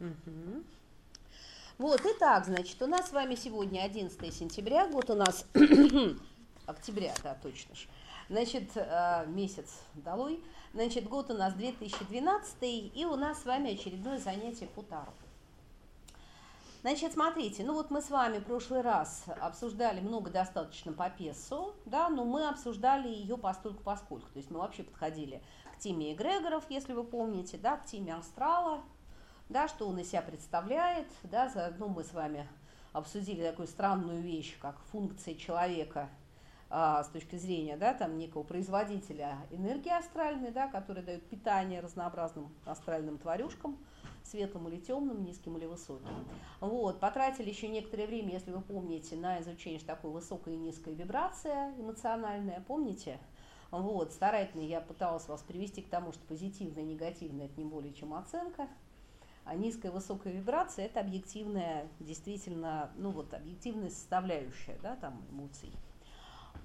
Угу. Вот, итак, значит, у нас с вами сегодня 11 сентября, год у нас октября, да, точно же. Значит, э, месяц долой. Значит, год у нас 2012, и у нас с вами очередное занятие по Тару. Значит, смотрите, ну вот мы с вами в прошлый раз обсуждали много достаточно по Песу, да, но мы обсуждали ее постольку поскольку. То есть мы вообще подходили к теме эгрегоров, если вы помните, да, к теме астрала, да, что он из себя представляет, да, заодно мы с вами обсудили такую странную вещь, как функция человека а, с точки зрения, да, там некого производителя энергии астральной, да, который дает питание разнообразным астральным тварюшкам, светлым или темным, низким или высоким. Вот, потратили еще некоторое время, если вы помните, на изучение, что такое высокая и низкая вибрация эмоциональная, помните? Вот, старательно я пыталась вас привести к тому, что позитивное и негативное – это не более чем оценка, а низкая и высокая вибрация – это объективная, действительно, ну вот, объективная составляющая, да, там, эмоций.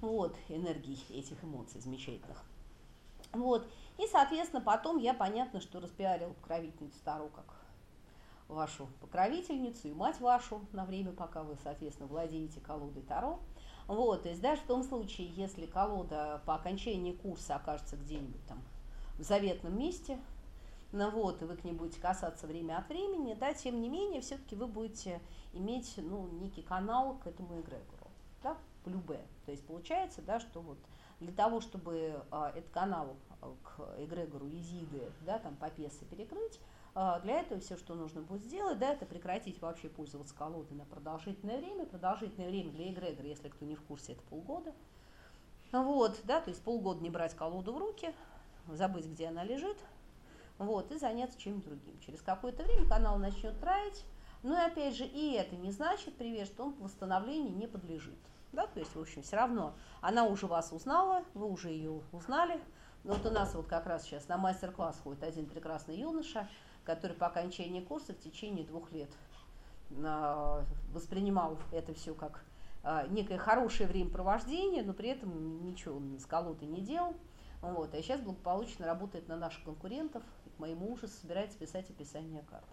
Вот, энергии этих эмоций замечательных. Вот, и, соответственно, потом я, понятно, что распиарил покровительницу Таро как вашу покровительницу и мать вашу на время, пока вы, соответственно, владеете колодой Таро. Вот, то есть даже в том случае, если колода по окончании курса окажется где-нибудь там в заветном месте, ну вот, и вы к ней будете касаться время от времени, да, тем не менее, все-таки вы будете иметь, ну, некий канал к этому эгрегору, да, любе. То есть получается, да, что вот для того, чтобы а, этот канал а, к эгрегору Изиды, да, там по пьесе перекрыть, а, для этого все, что нужно будет сделать, да, это прекратить вообще пользоваться колодой на продолжительное время. Продолжительное время для эгрегора, если кто не в курсе, это полгода. Вот, да, то есть полгода не брать колоду в руки, забыть, где она лежит, вот, и заняться чем-то другим. Через какое-то время канал начнет траить, но и опять же, и это не значит, привет, что он восстановлению не подлежит. Да, то есть, в общем, все равно она уже вас узнала, вы уже ее узнали. Но вот у нас вот как раз сейчас на мастер-класс ходит один прекрасный юноша, который по окончании курса в течение двух лет а, воспринимал это все как а, некое хорошее времяпровождение, но при этом ничего он с колодой не делал. Вот, а сейчас благополучно работает на наших конкурентов, моему ужасу собирается писать описание карт.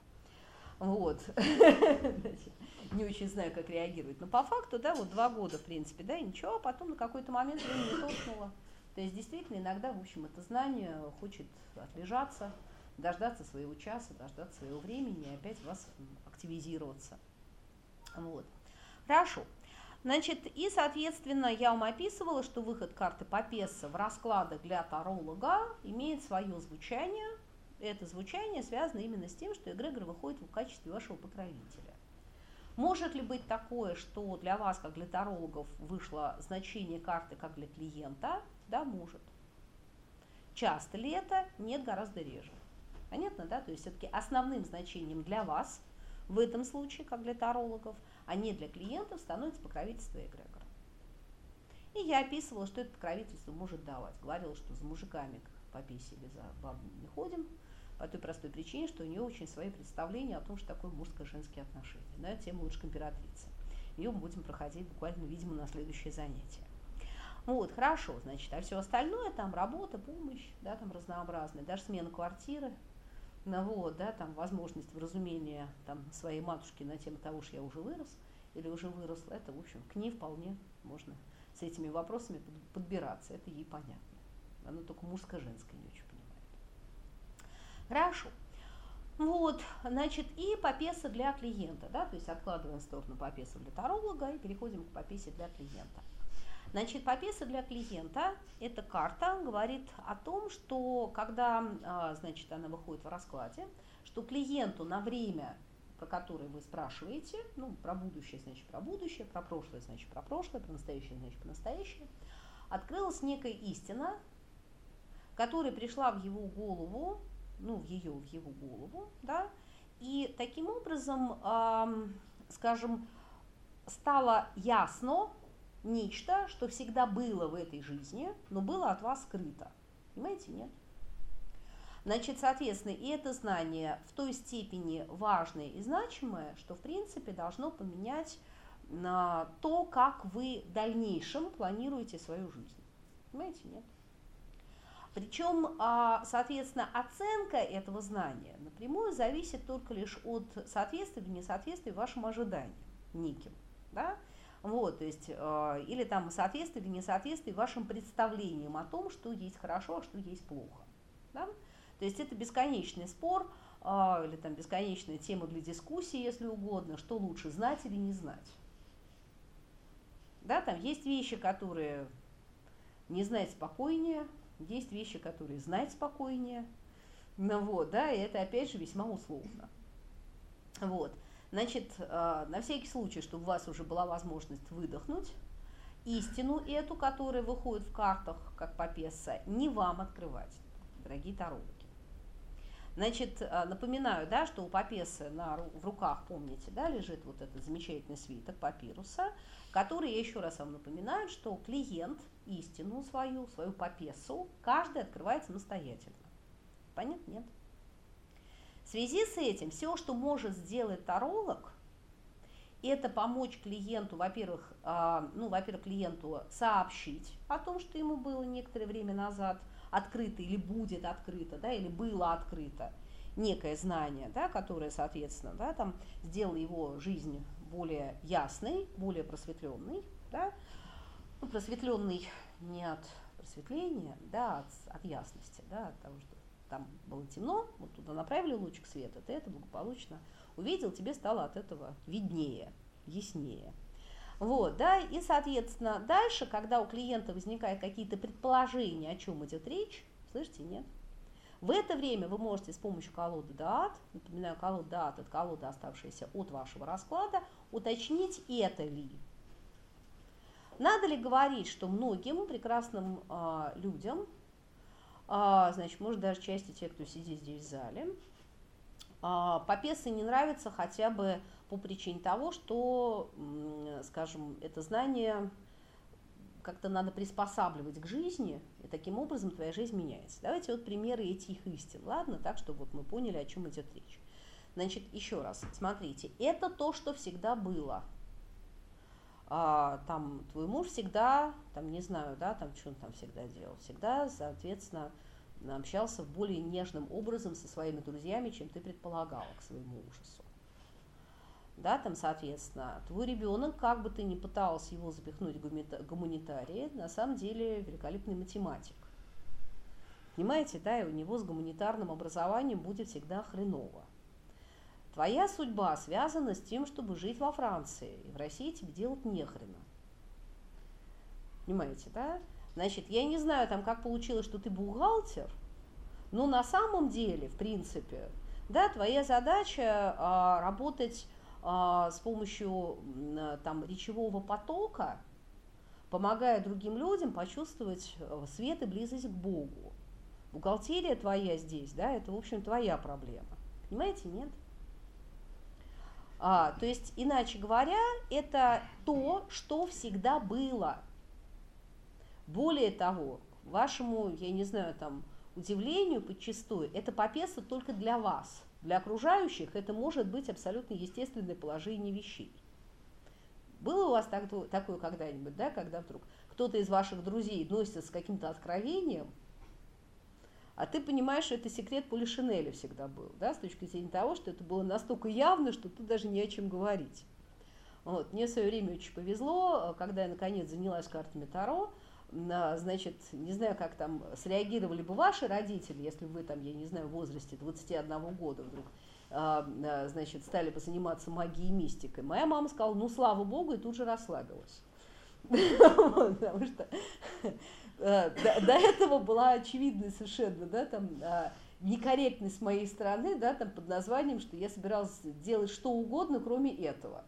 Вот. Не очень знаю, как реагировать. Но по факту, да, вот два года, в принципе, да, и ничего, а потом на какой-то момент времени толкнуло. То есть действительно иногда, в общем, это знание хочет отлежаться, дождаться своего часа, дождаться своего времени и опять вас активизироваться. Вот. Хорошо. Значит, и, соответственно, я вам описывала, что выход карты Папесса в раскладах для таролога имеет свое звучание. Это звучание связано именно с тем, что эгрегор выходит в качестве вашего покровителя. Может ли быть такое, что для вас, как для тарологов, вышло значение карты как для клиента? Да, может. Часто ли это? Нет, гораздо реже. Понятно, да? То есть все-таки основным значением для вас в этом случае, как для тарологов – а не для клиентов, становится покровительство эгрегора. И я описывала, что это покровительство может давать. Говорила, что за мужиками по писе или за бабами не ходим, по той простой причине, что у нее очень свои представления о том, что такое мужско-женские отношения. На эту тему лучше к императрице. Ее мы будем проходить буквально, видимо, на следующее занятие. Вот, хорошо, значит, а все остальное, там работа, помощь, да, там разнообразные, даже смена квартиры, ну, вот, да, там возможность вразумения там, своей матушки на тему того, что я уже вырос или уже выросла, это, в общем, к ней вполне можно с этими вопросами подбираться, это ей понятно. Она только мужско-женское не очень. Хорошо. Вот, значит, и попеса для клиента, да, то есть откладываем в сторону попеса для таролога и переходим к попесе для клиента. Значит, попеса для клиента – эта карта говорит о том, что когда, а, значит, она выходит в раскладе, что клиенту на время, про которое вы спрашиваете, ну, про будущее, значит, про будущее, про прошлое, значит, про прошлое, про настоящее, значит, про настоящее, открылась некая истина, которая пришла в его голову, ну, в ее, в его голову, да, и таким образом, эм, скажем, стало ясно, нечто, что всегда было в этой жизни, но было от вас скрыто. Понимаете, нет? Значит, соответственно, и это знание в той степени важное и значимое, что, в принципе, должно поменять на то, как вы в дальнейшем планируете свою жизнь. Понимаете, нет? Причем, а, соответственно, оценка этого знания напрямую зависит только лишь от соответствия или несоответствия вашим ожиданиям неким. Да? Вот, то есть, э, или там соответствие или несоответствие вашим представлениям о том, что есть хорошо, а что есть плохо. Да? То есть это бесконечный спор, э, или там бесконечная тема для дискуссии, если угодно, что лучше, знать или не знать. Да, там есть вещи, которые не знать спокойнее, есть вещи, которые знать спокойнее. Ну вот, да, и это опять же весьма условно. Вот. Значит, э, на всякий случай, чтобы у вас уже была возможность выдохнуть, истину эту, которая выходит в картах, как попеса, не вам открывать, дорогие тарологи. Значит, э, напоминаю, да, что у Папесы на, в руках, помните, да, лежит вот этот замечательный свиток папируса, который, я еще раз вам напоминаю, что клиент истину свою, свою Папесу, каждый открывает самостоятельно. Понятно? Нет. В связи с этим все, что может сделать таролог, это помочь клиенту, во-первых, э, ну, во-первых, клиенту сообщить о том, что ему было некоторое время назад открыто или будет открыто, да, или было открыто некое знание, да, которое, соответственно, да, там сделало его жизнь более ясной, более просветленной, да, просветленный не от просветления, да, от, от ясности, да, от того, что там было темно, вот туда направили лучик света, ты это благополучно увидел, тебе стало от этого виднее, яснее. Вот, да, и, соответственно, дальше, когда у клиента возникают какие-то предположения, о чем идет речь, слышите, нет? В это время вы можете с помощью колоды ДААТ, напоминаю, колода ДААТ – это колода, оставшаяся от вашего расклада, уточнить, это ли. Надо ли говорить, что многим прекрасным э, людям а, значит, может, даже части тех, кто сидит здесь в зале. А, Попесы не нравится хотя бы по причине того, что, скажем, это знание как-то надо приспосабливать к жизни, и таким образом твоя жизнь меняется. Давайте вот примеры этих истин, ладно, так, чтобы вот мы поняли, о чем идет речь. Значит, еще раз, смотрите, это то, что всегда было. А, там твой муж всегда, там не знаю, да, там что он там всегда делал, всегда, соответственно, общался более нежным образом со своими друзьями, чем ты предполагала к своему ужасу. Да, там, соответственно, твой ребенок, как бы ты ни пытался его запихнуть гуманитарии, на самом деле великолепный математик. Понимаете, да, и у него с гуманитарным образованием будет всегда хреново. Твоя судьба связана с тем, чтобы жить во Франции, и в России тебе делать нехрена. Понимаете, да? Значит, я не знаю, там, как получилось, что ты бухгалтер, но на самом деле, в принципе, да, твоя задача а, работать а, с помощью там, речевого потока, помогая другим людям почувствовать э, свет и близость к Богу. Бухгалтерия твоя здесь, да, это, в общем, твоя проблема. Понимаете, нет? А, то есть, иначе говоря, это то, что всегда было. Более того, вашему, я не знаю, там, удивлению подчастую, это попеса только для вас. Для окружающих это может быть абсолютно естественное положение вещей. Было у вас так, такое когда-нибудь, да, когда вдруг кто-то из ваших друзей носится с каким-то откровением, а ты понимаешь, что это секрет Полишинеля всегда был, да, с точки зрения того, что это было настолько явно, что тут даже не о чем говорить. Вот. Мне в свое время очень повезло, когда я наконец занялась картами Таро, значит, не знаю, как там среагировали бы ваши родители, если вы там, я не знаю, в возрасте 21 года вдруг, а, а, значит, стали бы заниматься магией и мистикой. Моя мама сказала, ну, слава богу, и тут же расслабилась. Потому что до, до этого была очевидная совершенно, да, там, а, некорректность с моей стороны, да, там, под названием, что я собиралась делать что угодно, кроме этого.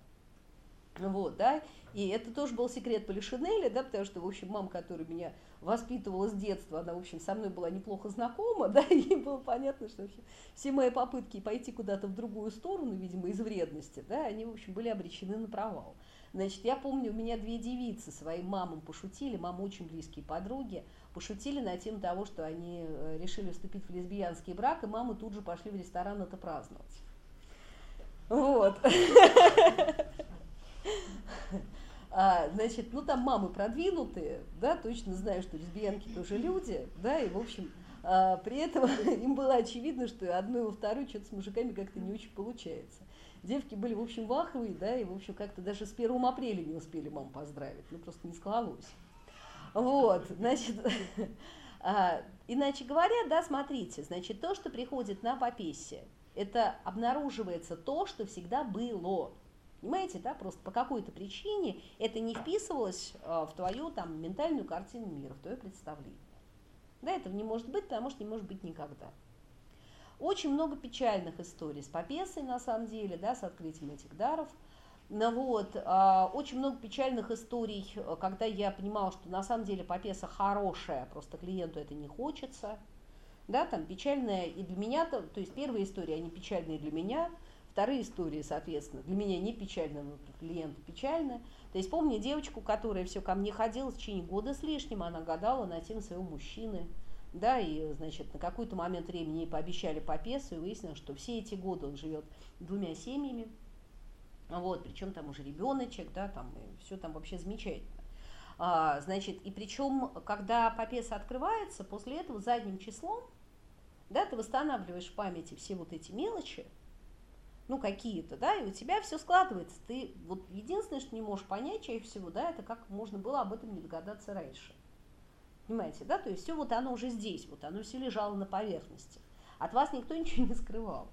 Вот, да, и это тоже был секрет Полишинеля, да, потому что, в общем, мама, которая меня воспитывала с детства, она, в общем, со мной была неплохо знакома, да, и было понятно, что вообще, все мои попытки пойти куда-то в другую сторону, видимо, из вредности, да, они, в общем, были обречены на провал. Значит, я помню, у меня две девицы своим мамам пошутили, мамы очень близкие подруги, пошутили на тему того, что они э, решили вступить в лесбиянский брак, и мамы тут же пошли в ресторан это праздновать. Вот. А, значит, ну там мамы продвинутые, да, точно знаю, что лесбиянки тоже люди, да, и, в общем, а, при этом им было очевидно, что одно и во вторую что-то с мужиками как-то не очень получается. Девки были, в общем, ваховые, да, и, в общем, как-то даже с 1 апреля не успели маму поздравить, ну, просто не складывалось. Вот, значит, а, иначе говоря, да, смотрите, значит, то, что приходит на попесе, это обнаруживается то, что всегда было. Понимаете, да, просто по какой-то причине это не вписывалось а, в твою там ментальную картину мира, в твое представление. Да, этого не может быть, потому что не может быть никогда. Очень много печальных историй с Попесой, на самом деле, да, с открытием этих даров. Ну вот, а, очень много печальных историй, когда я понимала, что на самом деле Попеса хорошая, просто клиенту это не хочется. Да, там печальная и для меня, то, то есть первые истории, они печальные для меня, вторые истории, соответственно, для меня не печальные, но для клиента печальные. То есть помню девочку, которая все ко мне ходила в течение года с лишним, она гадала на тему своего мужчины, да, и, значит, на какой-то момент времени ей пообещали по песу, и выяснилось, что все эти годы он живет двумя семьями, вот, причем там уже ребеночек, да, там, и все там вообще замечательно. А, значит, и причем, когда попеса открывается, после этого задним числом, да, ты восстанавливаешь в памяти все вот эти мелочи, ну, какие-то, да, и у тебя все складывается. Ты вот единственное, что не можешь понять чаще всего, да, это как можно было об этом не догадаться раньше. Понимаете, да? То есть все вот оно уже здесь, вот оно все лежало на поверхности. От вас никто ничего не скрывал.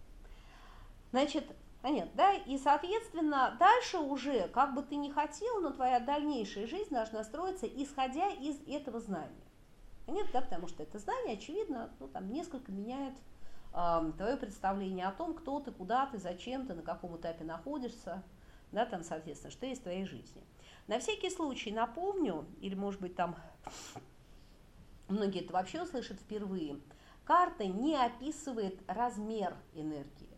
Значит, понятно, да? И, соответственно, дальше уже, как бы ты ни хотел, но твоя дальнейшая жизнь должна строиться, исходя из этого знания. Понятно, да? Потому что это знание, очевидно, ну, там несколько меняет э, твое представление о том, кто ты, куда ты, зачем ты, на каком этапе находишься, да, там, соответственно, что есть в твоей жизни. На всякий случай напомню, или, может быть, там многие это вообще услышат впервые, карта не описывает размер энергии.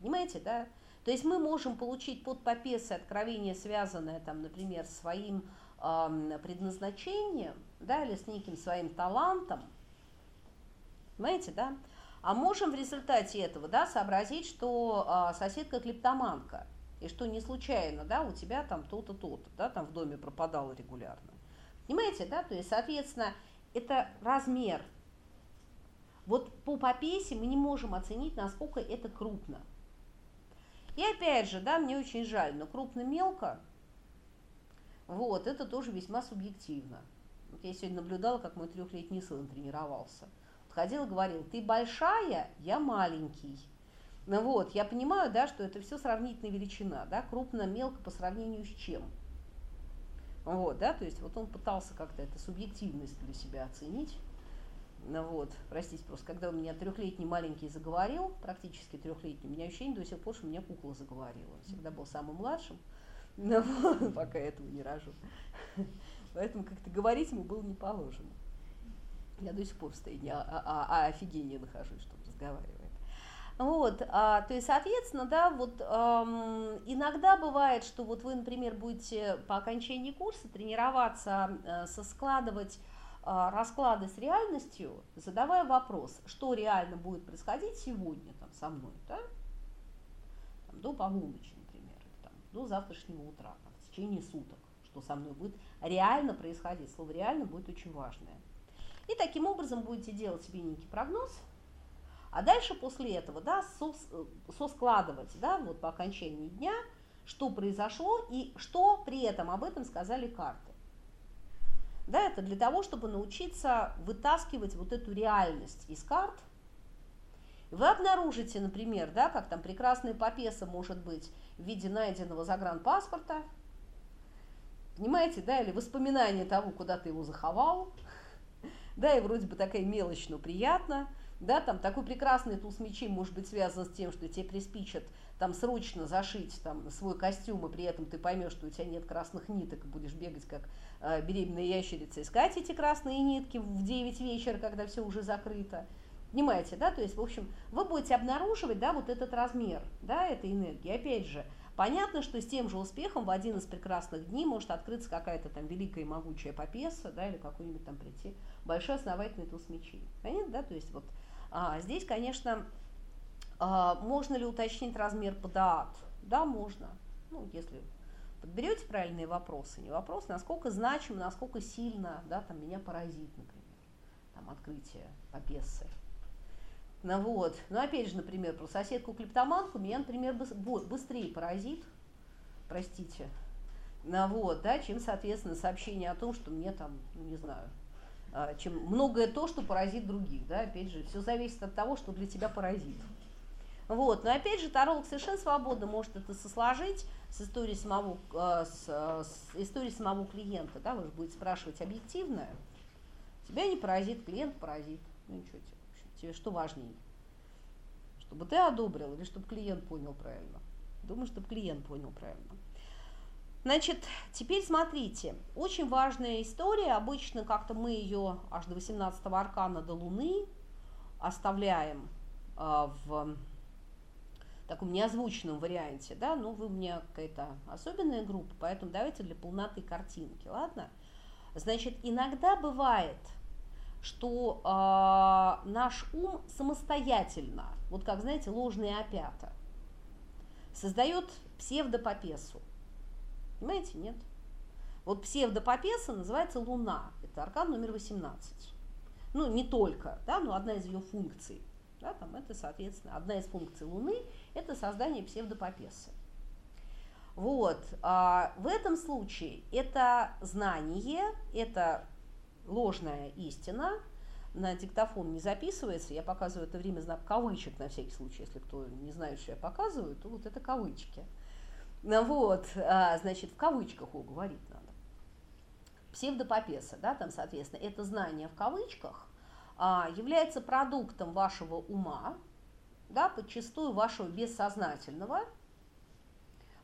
Понимаете, да? То есть мы можем получить под попесой откровение, связанное, там, например, с своим э, предназначением, да, или с неким своим талантом, понимаете, да? А можем в результате этого, да, сообразить, что э, соседка клептоманка, и что не случайно, да, у тебя там то-то, то-то, да, там в доме пропадало регулярно. Понимаете, да? То есть, соответственно, это размер. Вот по попесе мы не можем оценить, насколько это крупно. И опять же, да, мне очень жаль, но крупно-мелко, вот, это тоже весьма субъективно. Вот я сегодня наблюдала, как мой трехлетний сын тренировался. Ходил и говорил, ты большая, я маленький. Ну вот, я понимаю, да, что это все сравнительная величина, да, крупно-мелко по сравнению с чем. Вот, да, то есть вот он пытался как-то эту субъективность для себя оценить. Ну вот, простите, просто когда у меня трехлетний маленький заговорил, практически трехлетний, у меня ощущение до сих пор, что у меня кукла заговорила. Он всегда был самым младшим, но пока этого не рожу. Поэтому как-то говорить ему было не положено. Я до сих пор в состоянии а, а, а, а офигения нахожусь, чтобы разговаривать. Вот, а, то есть, соответственно, да, вот эм, иногда бывает, что вот вы, например, будете по окончании курса тренироваться, э, соскладывать э, расклады с реальностью, задавая вопрос, что реально будет происходить сегодня там, со мной, да? там, до полуночи, например, там, до завтрашнего утра, там, в течение суток, что со мной будет реально происходить. Слово реально будет очень важное. И таким образом будете делать себе некий прогноз – а дальше после этого, да, сос, соскладывать, да, вот по окончании дня, что произошло и что при этом об этом сказали карты. Да, это для того, чтобы научиться вытаскивать вот эту реальность из карт. Вы обнаружите, например, да, как там прекрасная попеса может быть в виде найденного загранпаспорта, понимаете, да, или воспоминание того, куда ты его заховал, да, и вроде бы такая мелочь, но приятно – да, там такой прекрасный туз мечей может быть связан с тем, что тебе приспичат там срочно зашить там свой костюм, и при этом ты поймешь, что у тебя нет красных ниток, и будешь бегать как э, беременная ящерица, искать эти красные нитки в 9 вечера, когда все уже закрыто. Понимаете, да, то есть, в общем, вы будете обнаруживать, да, вот этот размер, да, этой энергии. Опять же, понятно, что с тем же успехом в один из прекрасных дней может открыться какая-то там великая и могучая попеса, да, или какой-нибудь там прийти большой основательный туз мечей. Понятно, да, то есть вот а, здесь, конечно, а, можно ли уточнить размер ПДАТ? Да, можно. Ну, если подберете правильные вопросы, не вопрос, насколько значимо, насколько сильно, да, там меня поразит, например. там, открытия попессы. Ну вот, ну опять же, например, про соседку-клептоманку меня, например, быстрее поразит, простите, ну вот, да, чем, соответственно, сообщение о том, что мне там, ну, не знаю, чем многое то, что поразит других, да, опять же, все зависит от того, что для тебя поразит. Вот, но опять же, таролог совершенно свободно может это сосложить с историей самого, а, с, с историей самого клиента, да, вы же будете спрашивать объективное, тебя не поразит, клиент поразит, ну ничего тебе, тебе что важнее, чтобы ты одобрил или чтобы клиент понял правильно? Думаю, чтобы клиент понял правильно. Значит, теперь смотрите, очень важная история, обычно как-то мы ее аж до 18 аркана до Луны оставляем э, в таком неозвученном варианте, да, ну вы у меня какая-то особенная группа, поэтому давайте для полноты картинки, ладно? Значит, иногда бывает, что э, наш ум самостоятельно, вот как, знаете, ложные опята, создает псевдопопесу. Понимаете, нет? Вот псевдопопеса называется Луна. Это аркан номер 18. Ну, не только, да, но одна из ее функций. Да, там это, соответственно, одна из функций Луны – это создание псевдопопесы. Вот. А в этом случае это знание, это ложная истина, на диктофон не записывается, я показываю это время знак кавычек на всякий случай, если кто не знает, что я показываю, то вот это кавычки. Ну вот, а, значит, в кавычках его говорить надо. Псевдопопеса, да, там, соответственно, это знание в кавычках а, является продуктом вашего ума, да, подчастую вашего бессознательного,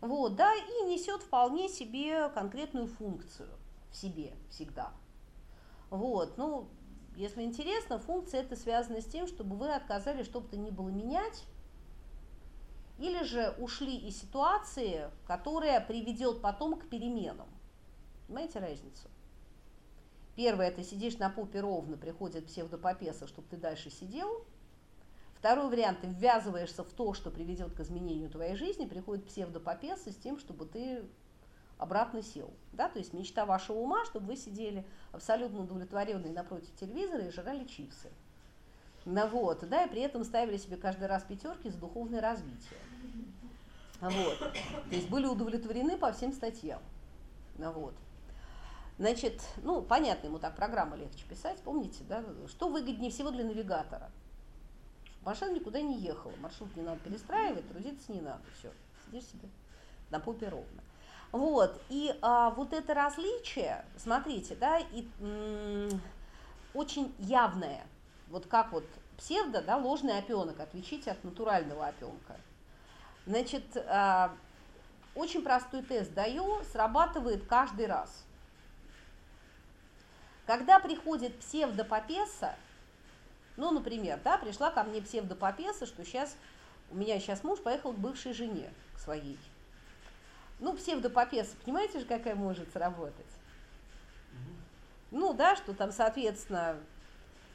вот, да, и несет вполне себе конкретную функцию в себе всегда. Вот, ну, если интересно, функция это связана с тем, чтобы вы отказались, чтобы то ни было менять, или же ушли из ситуации, которая приведет потом к переменам. Понимаете разницу? Первое, ты сидишь на попе ровно, приходит псевдопопеса, чтобы ты дальше сидел. Второй вариант, ты ввязываешься в то, что приведет к изменению твоей жизни, приходит псевдопопеса с тем, чтобы ты обратно сел. Да? То есть мечта вашего ума, чтобы вы сидели абсолютно удовлетворенные напротив телевизора и жрали чипсы. Ну, вот, да, и при этом ставили себе каждый раз пятерки за духовное развитие. Вот. То есть были удовлетворены по всем статьям. Ну, вот. Значит, ну, понятно, ему так программы легче писать, помните, да, что выгоднее всего для навигатора? Машина никуда не ехала, маршрут не надо перестраивать, трудиться не надо, все, сидишь себе на попе ровно. Вот, и а, вот это различие, смотрите, да, и очень явное, вот как вот псевдо, да, ложный опенок, отличить от натурального опенка. Значит, а, очень простой тест даю, срабатывает каждый раз. Когда приходит псевдопопеса, ну, например, да, пришла ко мне псевдопопеса, что сейчас у меня сейчас муж поехал к бывшей жене, к своей. Ну, псевдопопеса, понимаете же, какая может сработать? Ну, да, что там, соответственно,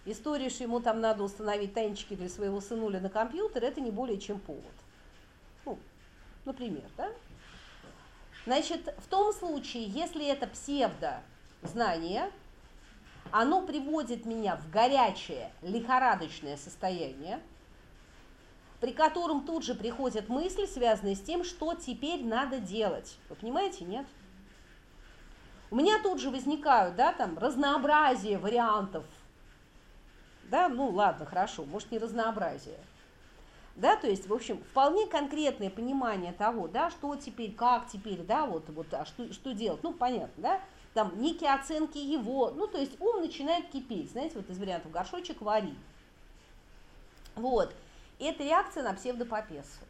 история, что ему там надо установить танчики для своего сынуля на компьютер, это не более чем повод. Например, да? Значит, в том случае, если это псевдо знание, оно приводит меня в горячее, лихорадочное состояние, при котором тут же приходят мысли, связанные с тем, что теперь надо делать. Вы понимаете, нет? У меня тут же возникают, да, там, разнообразие вариантов да, ну ладно, хорошо, может не разнообразие. Да, то есть, в общем, вполне конкретное понимание того, да, что теперь, как теперь, да, вот, вот, а что, что делать, ну, понятно, да, там некие оценки его, ну, то есть ум начинает кипеть, знаете, вот из вариантов горшочек вари. Вот, это реакция на псевдопопесу.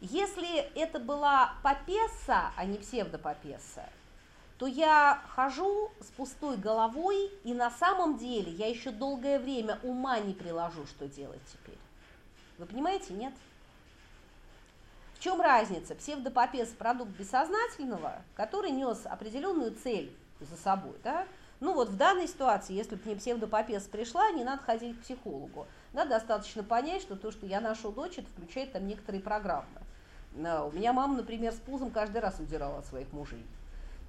Если это была попеса, а не псевдопопеса, то я хожу с пустой головой, и на самом деле я еще долгое время ума не приложу, что делать теперь. Вы понимаете, нет? В чем разница? Псевдопопез – продукт бессознательного, который нес определенную цель за собой. Да? Ну вот в данной ситуации, если бы мне псевдопопез пришла, не надо ходить к психологу. Да, достаточно понять, что то, что я ношу дочь, это включает там некоторые программы. У меня мама, например, с пузом каждый раз удирала от своих мужей.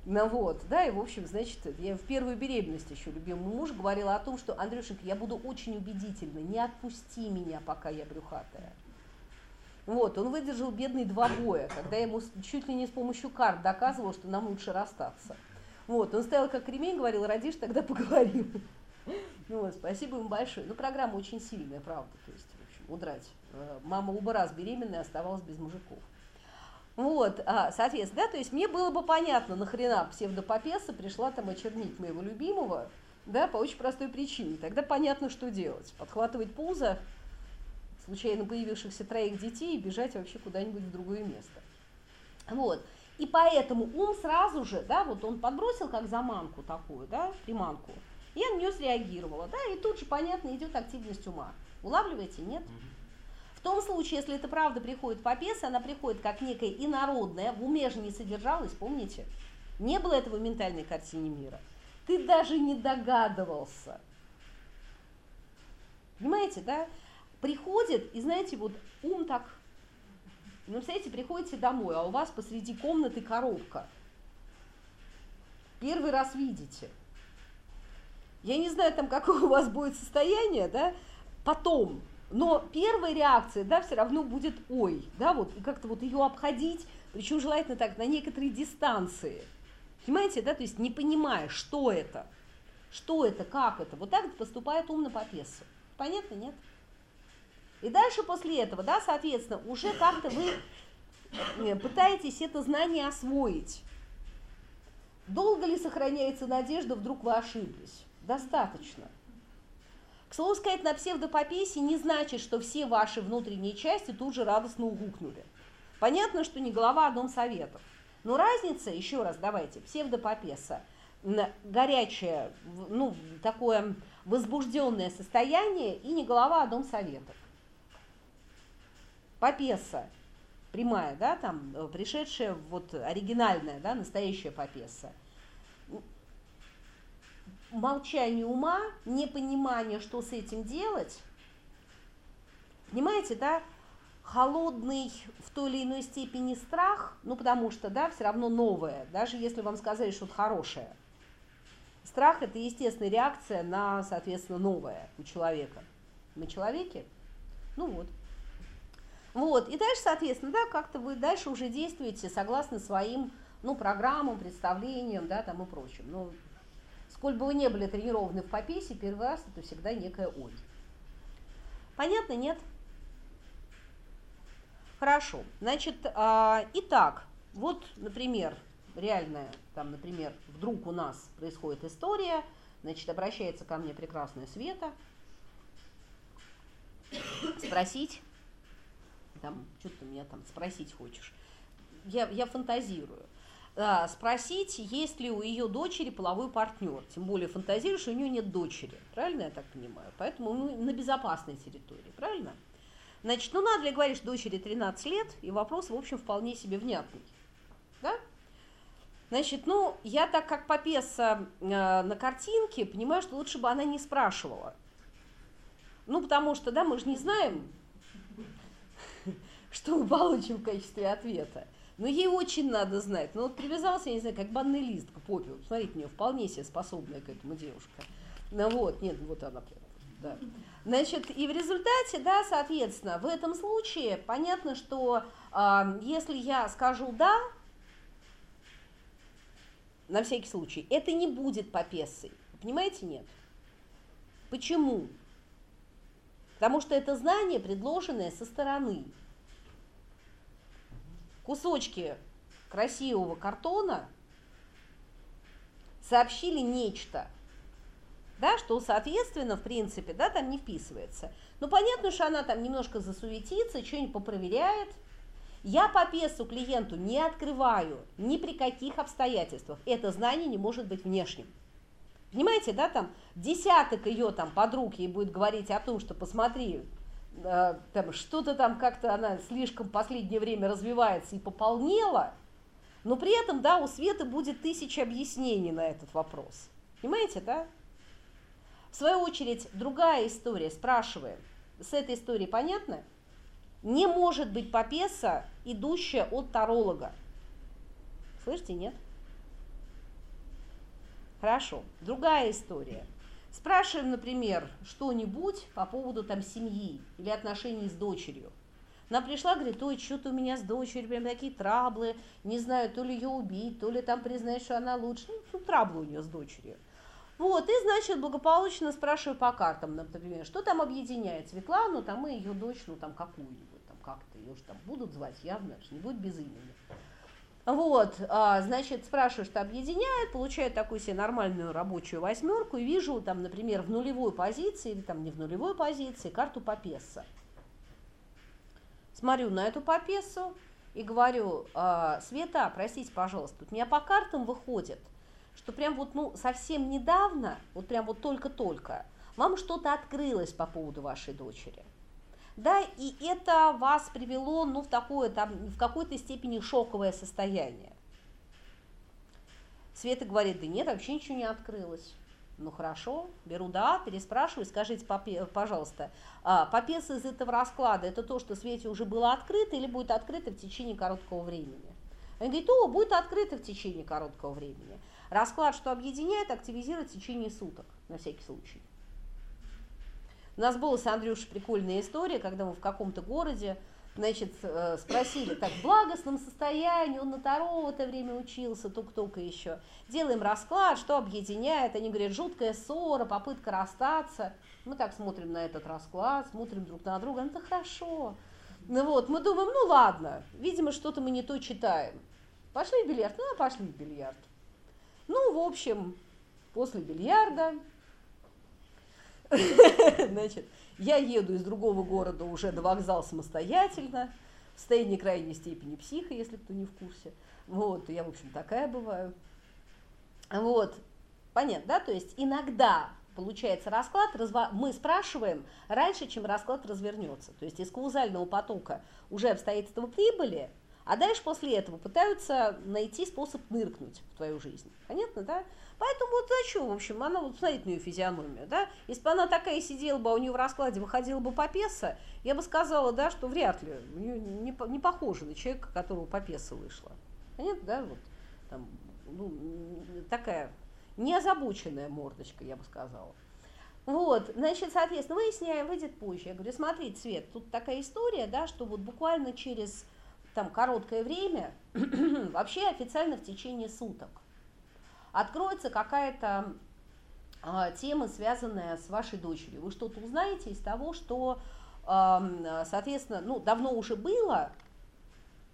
Ну вот, да, и в общем, значит, я в первую беременность еще любимому мужу говорила о том, что, Андрюшенька, я буду очень убедительна, не отпусти меня, пока я брюхатая. Вот, он выдержал бедный два боя, когда ему чуть ли не с помощью карт доказывал, что нам лучше расстаться. Вот, он стоял как ремень, говорил, родишь, тогда поговорим. Ну вот, спасибо ему большое. Ну, программа очень сильная, правда, то есть, в общем, удрать. Э, мама оба раз беременная оставалась без мужиков. Вот, а, соответственно, да, то есть мне было бы понятно, нахрена псевдопопеса пришла там очернить моего любимого, да, по очень простой причине. Тогда понятно, что делать. Подхватывать пузо случайно появившихся троих детей и бежать вообще куда-нибудь в другое место. Вот. И поэтому ум сразу же, да, вот он подбросил как заманку такую, да, приманку, я на нее среагировала, да, и тут же, понятно, идет активность ума. Улавливаете, нет? В том случае, если это правда приходит по пьесе, она приходит как некая инородная, в уме же не содержалась, помните? Не было этого в ментальной картине мира. Ты даже не догадывался. Понимаете, да? Приходит, и знаете, вот ум так, ну, представляете, приходите домой, а у вас посреди комнаты коробка. Первый раз видите – я не знаю, там, какое у вас будет состояние, да, потом, но первая реакция, да, все равно будет ой, да, вот, и как-то вот ее обходить, причем желательно так, на некоторой дистанции. Понимаете, да, то есть не понимая, что это, что это, как это. Вот так поступает ум на попесу. Понятно, нет? И дальше после этого, да, соответственно, уже как-то вы э, пытаетесь это знание освоить. Долго ли сохраняется надежда, вдруг вы ошиблись? Достаточно. К слову сказать, на псевдопопесе не значит, что все ваши внутренние части тут же радостно угукнули. Понятно, что не голова, а дом советов. Но разница, еще раз давайте, псевдопопеса, горячее, ну, такое возбужденное состояние и не голова, а дом советов. Попеса, прямая, да, там, э, пришедшая, вот, оригинальная, да, настоящая попеса – молчание ума, непонимание, что с этим делать, понимаете, да, холодный в той или иной степени страх, ну потому что, да, все равно новое, даже если вам сказали что-то хорошее. Страх – это естественная реакция на, соответственно, новое у человека. Мы человеки? Ну вот. Вот, и дальше, соответственно, да, как-то вы дальше уже действуете согласно своим, ну, программам, представлениям, да, там и прочим. Ну, Сколь бы вы не были тренированы в попесе, первый раз это всегда некая ой. Понятно, нет? Хорошо. Значит, а, итак, вот, например, реальная, там, например, вдруг у нас происходит история, значит, обращается ко мне прекрасная Света, спросить, там, что ты меня там спросить хочешь. Я, я фантазирую. А, спросить, есть ли у ее дочери половой партнер. Тем более фантазируешь, у нее нет дочери. Правильно я так понимаю? Поэтому мы на безопасной территории. Правильно? Значит, ну надо ли говорить, что дочери 13 лет, и вопрос, в общем, вполне себе внятный. Да? Значит, ну, я так как попеса э, на картинке, понимаю, что лучше бы она не спрашивала. Ну, потому что, да, мы же не знаем, что мы получим в качестве ответа. Но ей очень надо знать. Ну вот привязался, я не знаю, как банный лист к попе. Смотрите, у нее вполне себе способная к этому девушка. Ну вот, нет, вот она прям. Да. Значит, и в результате, да, соответственно, в этом случае понятно, что э, если я скажу «да», на всякий случай, это не будет попесой. Понимаете, нет? Почему? Потому что это знание, предложенное со стороны кусочки красивого картона сообщили нечто, да, что, соответственно, в принципе, да, там не вписывается. Ну, понятно, что она там немножко засуетится, что-нибудь попроверяет. Я по песу клиенту не открываю ни при каких обстоятельствах. Это знание не может быть внешним. Понимаете, да, там десяток ее там подруг ей будет говорить о том, что посмотри, там что-то там как-то она слишком в последнее время развивается и пополнела, но при этом, да, у Светы будет тысяча объяснений на этот вопрос. Понимаете, да? В свою очередь, другая история, спрашиваем, с этой историей понятно? Не может быть попеса, идущая от таролога. Слышите, нет? Хорошо. Другая история. Спрашиваем, например, что-нибудь по поводу там семьи или отношений с дочерью. Она пришла, говорит, ой, что-то у меня с дочерью, прям такие траблы, не знаю, то ли ее убить, то ли там признать, что она лучше. Ну, траблы у нее с дочерью. Вот, и, значит, благополучно спрашиваю по картам, например, что там объединяет Светлану, там и ее дочь, ну, там, какую-нибудь, там, как-то ее же там будут звать явно, что не будет без имени. Вот, а, значит, спрашиваю, что объединяет, получаю такую себе нормальную рабочую восьмерку и вижу там, например, в нулевой позиции или там не в нулевой позиции карту Папесса. Смотрю на эту Папессу и говорю, а, Света, простите, пожалуйста, у меня по картам выходит, что прям вот, ну, совсем недавно, вот прям вот только-только, вам что-то открылось по поводу вашей дочери да, и это вас привело, ну, в такое, там, в какой-то степени шоковое состояние. Света говорит, да нет, вообще ничего не открылось. Ну хорошо, беру да, переспрашиваю, скажите, пожалуйста, а, из этого расклада, это то, что Свете уже было открыто или будет открыто в течение короткого времени? Они говорит, о, будет открыто в течение короткого времени. Расклад, что объединяет, активизирует в течение суток, на всякий случай. У нас была с Андрюшей прикольная история, когда мы в каком-то городе, значит, э, спросили, так, в благостном состоянии, он на Таро в это время учился, только-только еще. Делаем расклад, что объединяет, они говорят, жуткая ссора, попытка расстаться. Мы так смотрим на этот расклад, смотрим друг на друга, ну это хорошо. Ну вот, мы думаем, ну ладно, видимо, что-то мы не то читаем. Пошли в бильярд? Ну, пошли в бильярд. Ну, в общем, после бильярда Значит, я еду из другого города уже до вокзала самостоятельно, в состоянии крайней степени психа, если кто не в курсе. Вот, я, в общем, такая бываю. Вот, понятно, да? То есть иногда получается расклад, мы спрашиваем раньше, чем расклад развернется. То есть из каузального потока уже обстоятельства прибыли, а дальше после этого пытаются найти способ ныркнуть в твою жизнь. Понятно, да? Поэтому вот зачем, в общем, она вот смотрит на ее физиономию, да? Если бы она такая сидела бы, а у нее в раскладе выходила бы попеса, я бы сказала, да, что вряд ли, не, не похоже на человека, которого попеса вышла. Понятно, да, вот там, ну, такая неозабоченная мордочка, я бы сказала. Вот, значит, соответственно, выясняем, выйдет позже. Я говорю, смотри, Цвет, тут такая история, да, что вот буквально через там короткое время, вообще официально в течение суток, откроется какая-то а, тема, связанная с вашей дочерью. Вы что-то узнаете из того, что, а, соответственно, ну, давно уже было,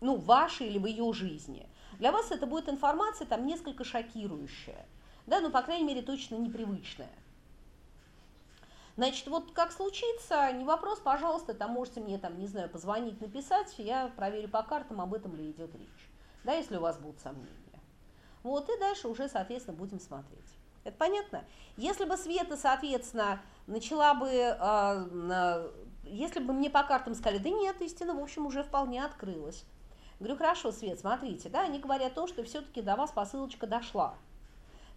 ну, в вашей или в ее жизни. Для вас это будет информация там несколько шокирующая, да, ну, по крайней мере, точно непривычная. Значит, вот как случится, не вопрос, пожалуйста, там можете мне, там, не знаю, позвонить, написать, я проверю по картам, об этом ли идет речь, да, если у вас будут сомнения. Вот, и дальше уже, соответственно, будем смотреть. Это понятно? Если бы Света, соответственно, начала бы, э, если бы мне по картам сказали, да нет, истина, в общем, уже вполне открылась. Говорю, хорошо, Свет, смотрите, да, они говорят то, что все-таки до вас посылочка дошла.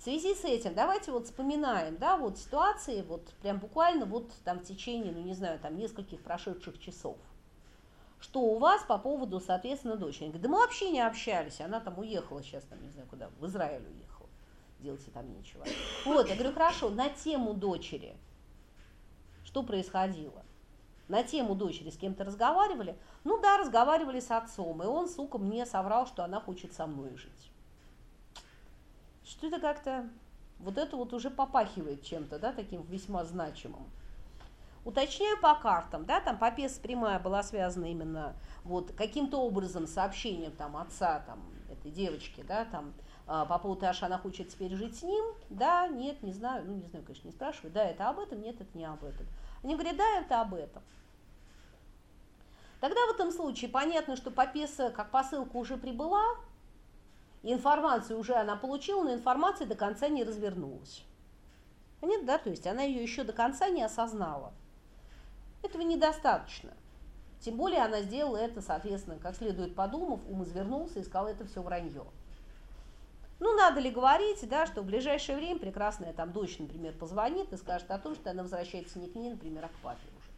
В связи с этим давайте вот вспоминаем, да, вот ситуации, вот прям буквально вот там в течение, ну не знаю, там нескольких прошедших часов что у вас по поводу, соответственно, дочери. Они говорят, да мы вообще не общались, она там уехала сейчас, там, не знаю куда, в Израиль уехала, делайте там нечего. Вот, я говорю, хорошо, на тему дочери, что происходило? На тему дочери с кем-то разговаривали? Ну да, разговаривали с отцом, и он, сука, мне соврал, что она хочет со мной жить. Что это как-то, вот это вот уже попахивает чем-то, да, таким весьма значимым. Уточняю по картам, да, там попес прямая была связана именно вот каким-то образом сообщением там отца там этой девочки, да, там а, по поводу того, что она хочет теперь жить с ним, да, нет, не знаю, ну не знаю, конечно, не спрашиваю, да, это об этом, нет, это не об этом. Они говорят, да, это об этом. Тогда в этом случае понятно, что попеса как посылка уже прибыла, информацию уже она получила, но информация до конца не развернулась. Понятно, да? То есть она ее еще до конца не осознала. Этого недостаточно. Тем более она сделала это, соответственно, как следует подумав, ум извернулся и сказал, это все вранье. Ну, надо ли говорить, да, что в ближайшее время прекрасная там дочь, например, позвонит и скажет о том, что она возвращается не к ней, например, а к папе уже.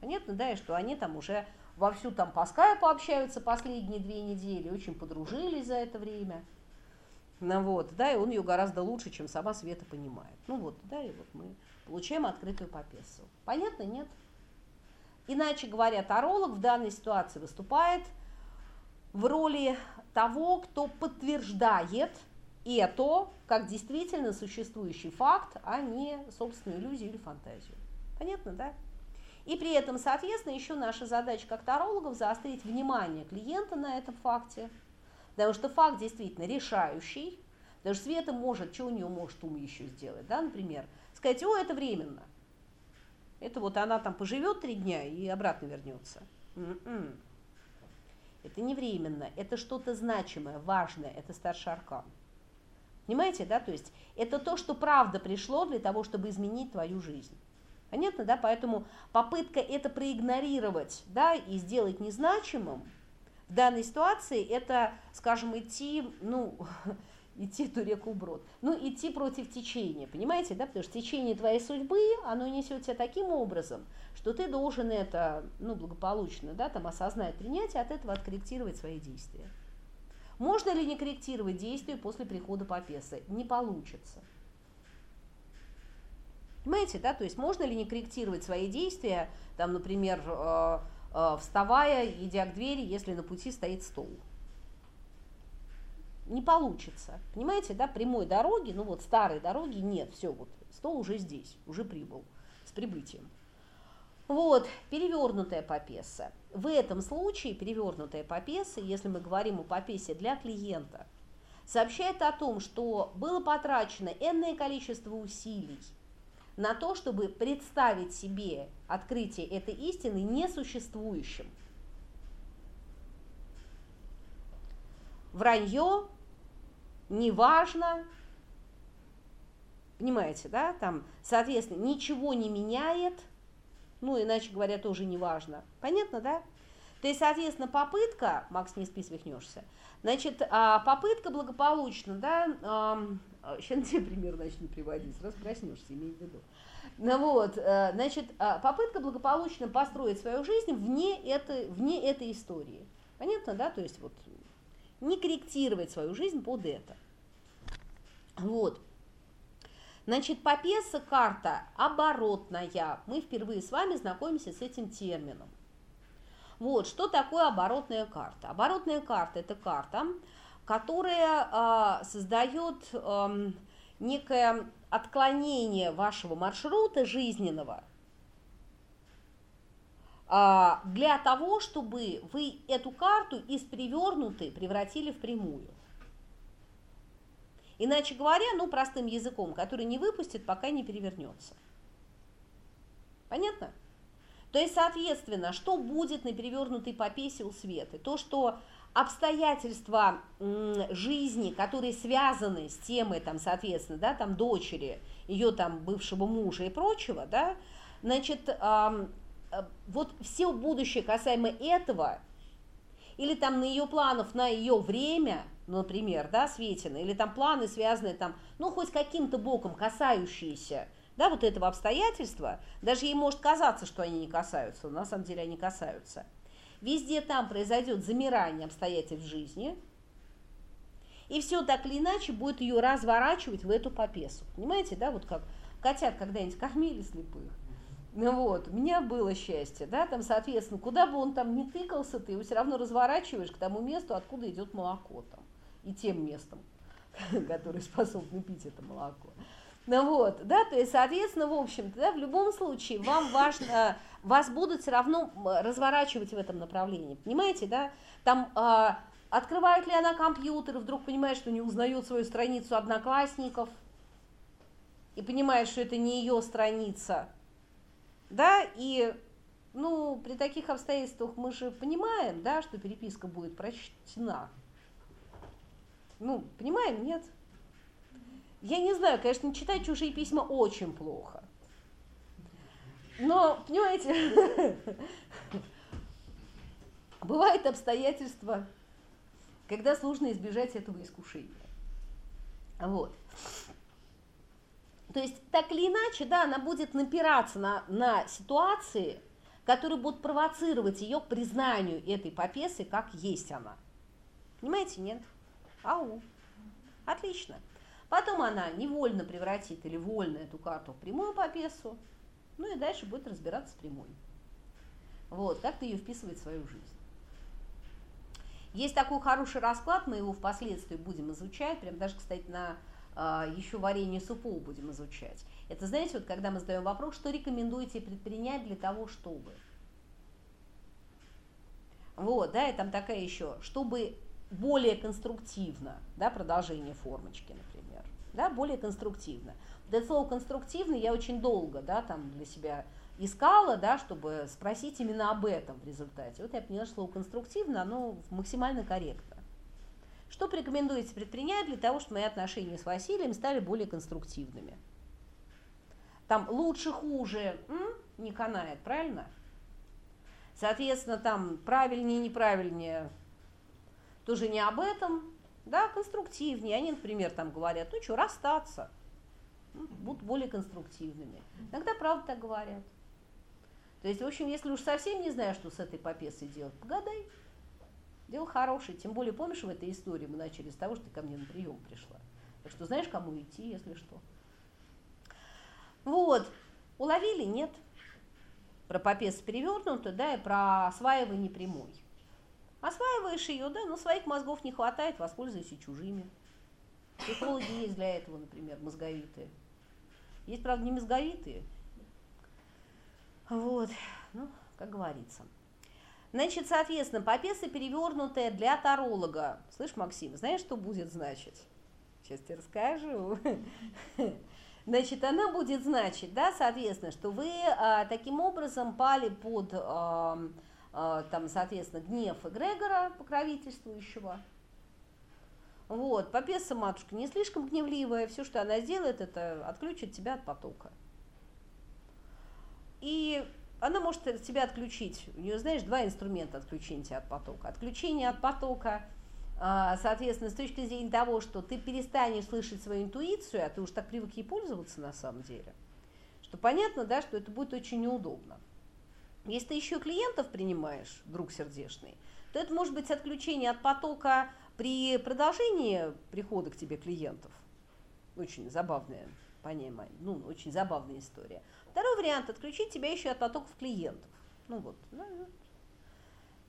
Понятно, да, и что они там уже вовсю там по скайпу общаются последние две недели, очень подружились за это время. Ну вот, да, и он ее гораздо лучше, чем сама Света понимает. Ну вот, да, и вот мы получаем открытую попесу. Понятно, нет? Иначе говоря, таролог в данной ситуации выступает в роли того, кто подтверждает это как действительно существующий факт, а не собственную иллюзию или фантазию. Понятно, да? И при этом, соответственно, еще наша задача как тарологов заострить внимание клиента на этом факте, потому что факт действительно решающий, потому что Света может, что у нее может ум еще сделать, да, например, сказать, о, это временно. Это вот она там поживет три дня и обратно вернется. М-м. Это не временно, это что-то значимое, важное, это старший аркан. Понимаете, да? То есть это то, что правда пришло для того, чтобы изменить твою жизнь. Понятно, да? Поэтому попытка это проигнорировать, да, и сделать незначимым в данной ситуации, это, скажем, идти, ну, идти эту реку брод. Ну, идти против течения, понимаете, да? Потому что течение твоей судьбы, оно несет тебя таким образом, что ты должен это, ну, благополучно, да, там осознать, принять и от этого откорректировать свои действия. Можно ли не корректировать действия после прихода Папеса? Не получится. Понимаете, да? То есть можно ли не корректировать свои действия, там, например, э, э, вставая, идя к двери, если на пути стоит стол? Не получится. Понимаете, да? Прямой дороги, ну вот старой дороги нет, все, вот стол уже здесь, уже прибыл, с прибытием. Вот, перевернутая попеса. В этом случае перевернутая попеса, если мы говорим о попесе для клиента, сообщает о том, что было потрачено энное количество усилий на то, чтобы представить себе открытие этой истины несуществующим. Вранье, неважно, понимаете, да, там, соответственно, ничего не меняет – ну, иначе говоря, тоже не важно. Понятно, да? То есть, соответственно, попытка, Макс, не спи, свихнешься, значит, а, попытка благополучно, да, сейчас тебе пример начну приводить, раз проснешься, имей в виду. Ну вот, э, значит, а, попытка благополучно построить свою жизнь вне этой, вне этой истории. Понятно, да? То есть вот не корректировать свою жизнь под это. Вот. Значит, Папеса карта оборотная. Мы впервые с вами знакомимся с этим термином. Вот, что такое оборотная карта? Оборотная карта – это карта, которая э, создает э, некое отклонение вашего маршрута жизненного э, для того, чтобы вы эту карту из перевернутой превратили в прямую. Иначе говоря, ну, простым языком, который не выпустит, пока не перевернется. Понятно? То есть, соответственно, что будет на перевернутой попесе у Светы? То, что обстоятельства жизни, которые связаны с темой, там, соответственно, да, там, дочери, ее там бывшего мужа и прочего, да, значит, э, вот все будущее касаемо этого, или там на ее планов, на ее время – например, да, Светина, или там планы, связанные там, ну, хоть каким-то боком касающиеся, да, вот этого обстоятельства, даже ей может казаться, что они не касаются, но на самом деле они касаются. Везде там произойдет замирание обстоятельств жизни, и все так или иначе будет ее разворачивать в эту попесу. Понимаете, да, вот как котят когда-нибудь кормили слепых. Ну вот, у меня было счастье, да, там, соответственно, куда бы он там не тыкался, ты его все равно разворачиваешь к тому месту, откуда идет молоко там и тем местом, которые способны пить это молоко. Ну вот, да, то есть, соответственно, в общем-то, да, в любом случае вам важно, вас будут все равно разворачивать в этом направлении, понимаете, да, там а, открывает ли она компьютер, вдруг понимает, что не узнает свою страницу одноклассников, и понимает, что это не ее страница, да, и, ну, при таких обстоятельствах мы же понимаем, да, что переписка будет прочтена, ну, понимаем, нет? Я не знаю, конечно, читать чужие письма очень плохо. Но, понимаете, бывают обстоятельства, когда сложно избежать этого искушения. Вот. То есть, так или иначе, да, она будет напираться на, на ситуации, которые будут провоцировать ее к признанию этой попесы, как есть она. Понимаете, нет? Ау. Отлично. Потом она невольно превратит или вольно эту карту в прямую по песу, ну и дальше будет разбираться с прямой. Вот, как ты ее вписывает в свою жизнь. Есть такой хороший расклад, мы его впоследствии будем изучать, прям даже, кстати, на э, еще варенье супов будем изучать. Это, знаете, вот когда мы задаем вопрос, что рекомендуете предпринять для того, чтобы. Вот, да, и там такая еще, чтобы более конструктивно, да, продолжение формочки, например, да, более конструктивно. Вот это слово конструктивно я очень долго, да, там для себя искала, да, чтобы спросить именно об этом в результате. Вот я поняла, что слово конструктивно, оно максимально корректно. Что порекомендуете предпринять для того, чтобы мои отношения с Василием стали более конструктивными? Там лучше, хуже м? не канает, правильно? Соответственно, там правильнее, неправильнее тоже не об этом, да, конструктивнее. Они, например, там говорят, ну что, расстаться, ну, будут более конструктивными. Иногда правда так говорят. То есть, в общем, если уж совсем не знаю, что с этой попесой делать, погадай. Дело хорошее. Тем более, помнишь, в этой истории мы начали с того, что ты ко мне на прием пришла. Так что знаешь, кому идти, если что. Вот. Уловили? Нет. Про попес перевернутую, да, и про осваивание прямой. Осваиваешь ее, да, но своих мозгов не хватает, воспользуйся чужими. Психологи есть для этого, например, мозговитые. Есть, правда, не мозговитые, вот, ну, как говорится. Значит, соответственно, попеса перевернутая для таролога. Слышь, Максим, знаешь, что будет значить? Сейчас тебе расскажу. Значит, она будет значить, да, соответственно, что вы а, таким образом пали под, а, там, соответственно, гнев эгрегора покровительствующего. Вот, попеса матушка не слишком гневливая, все, что она сделает, это отключит тебя от потока. И она может тебя отключить. У нее, знаешь, два инструмента отключения от потока. Отключение от потока, а, соответственно, с точки зрения того, что ты перестанешь слышать свою интуицию, а ты уж так привык ей пользоваться на самом деле, что понятно, да, что это будет очень неудобно. Если ты еще клиентов принимаешь, друг сердечный, то это может быть отключение от потока при продолжении прихода к тебе клиентов. Очень забавная понимание, ну, очень забавная история. Второй вариант – отключить тебя еще от потоков клиентов. Ну вот. Ну,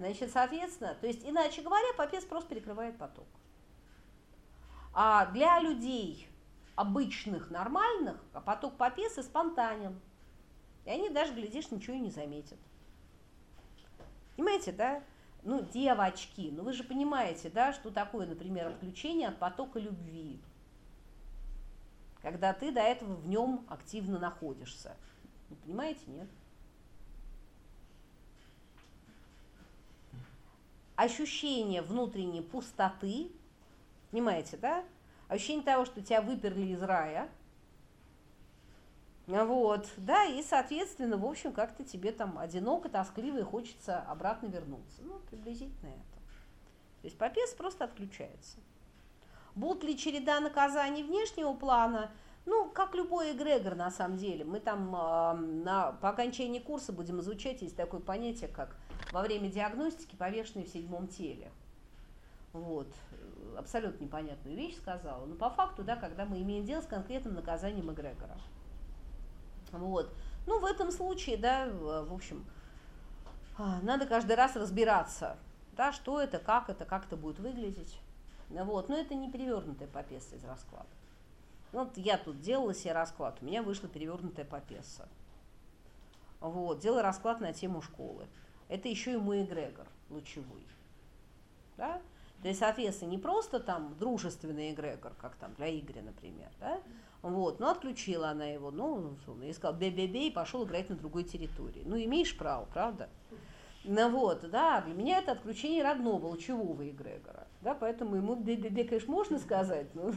Значит, соответственно, то есть, иначе говоря, попес просто перекрывает поток. А для людей обычных, нормальных, а поток попеса спонтанен. И они даже, глядишь, ничего и не заметят. Понимаете, да? Ну, девочки, ну вы же понимаете, да, что такое, например, отключение от потока любви. Когда ты до этого в нем активно находишься. Вы понимаете, нет? Ощущение внутренней пустоты, понимаете, да? Ощущение того, что тебя выперли из рая. Вот, да, и, соответственно, в общем, как-то тебе там одиноко, тоскливо и хочется обратно вернуться. Ну, приблизительно это. То есть попес просто отключается. Будет ли череда наказаний внешнего плана – ну, как любой эгрегор, на самом деле. Мы там э, на, по окончании курса будем изучать, есть такое понятие, как во время диагностики повешенный в седьмом теле. Вот. Абсолютно непонятную вещь сказала. Но по факту, да, когда мы имеем дело с конкретным наказанием эгрегора. Вот. Ну, в этом случае, да, в общем, а, надо каждый раз разбираться, да, что это, как это, как это будет выглядеть. Вот. Но это не перевернутая попеса из расклада. Вот я тут делала себе расклад, у меня вышла перевернутая попеса. Вот, делала расклад на тему школы. Это еще и мой эгрегор лучевой. Да? То есть, соответственно, не просто там дружественный эгрегор, как там для Игоря, например, да? Вот, но отключила она его, ну, и сказала бе-бе-бе, и пошел играть на другой территории. Ну, имеешь право, правда? Ну вот, да, для меня это отключение родного, лучевого эгрегора. Да, поэтому ему бе-бе-бе, конечно, можно сказать, но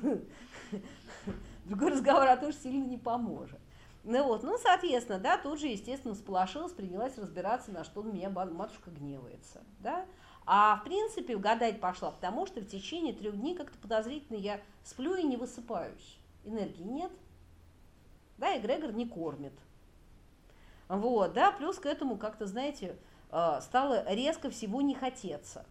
другой разговор о том, что сильно не поможет. Ну вот, ну, соответственно, да, тут же, естественно, сполошилась, принялась разбираться, на что меня матушка гневается, да. А, в принципе, гадать пошла, потому что в течение трех дней как-то подозрительно я сплю и не высыпаюсь. Энергии нет, да, и Грегор не кормит. Вот, да, плюс к этому как-то, знаете, э, стало резко всего не хотеться.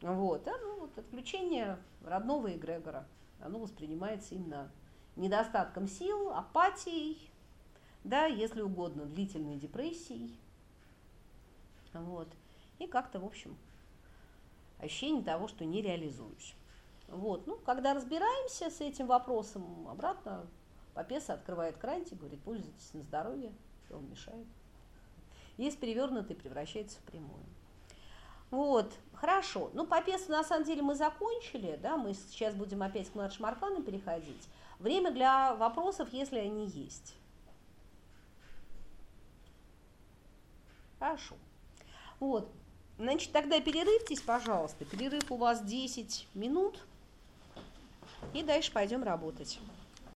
Вот, а, ну, вот отключение родного эгрегора, оно воспринимается именно недостатком сил, апатией, да, если угодно, длительной депрессией. Вот. И как-то, в общем, ощущение того, что не реализуешь. Вот. Ну, когда разбираемся с этим вопросом, обратно Попеса открывает крантик, говорит, пользуйтесь на здоровье, что вам мешает. Есть перевернутый, превращается в прямую. Вот, хорошо. Ну, по на самом деле, мы закончили, да, мы сейчас будем опять к младшим арканам переходить. Время для вопросов, если они есть. Хорошо. Вот, значит, тогда перерывьтесь, пожалуйста. Перерыв у вас 10 минут. И дальше пойдем работать.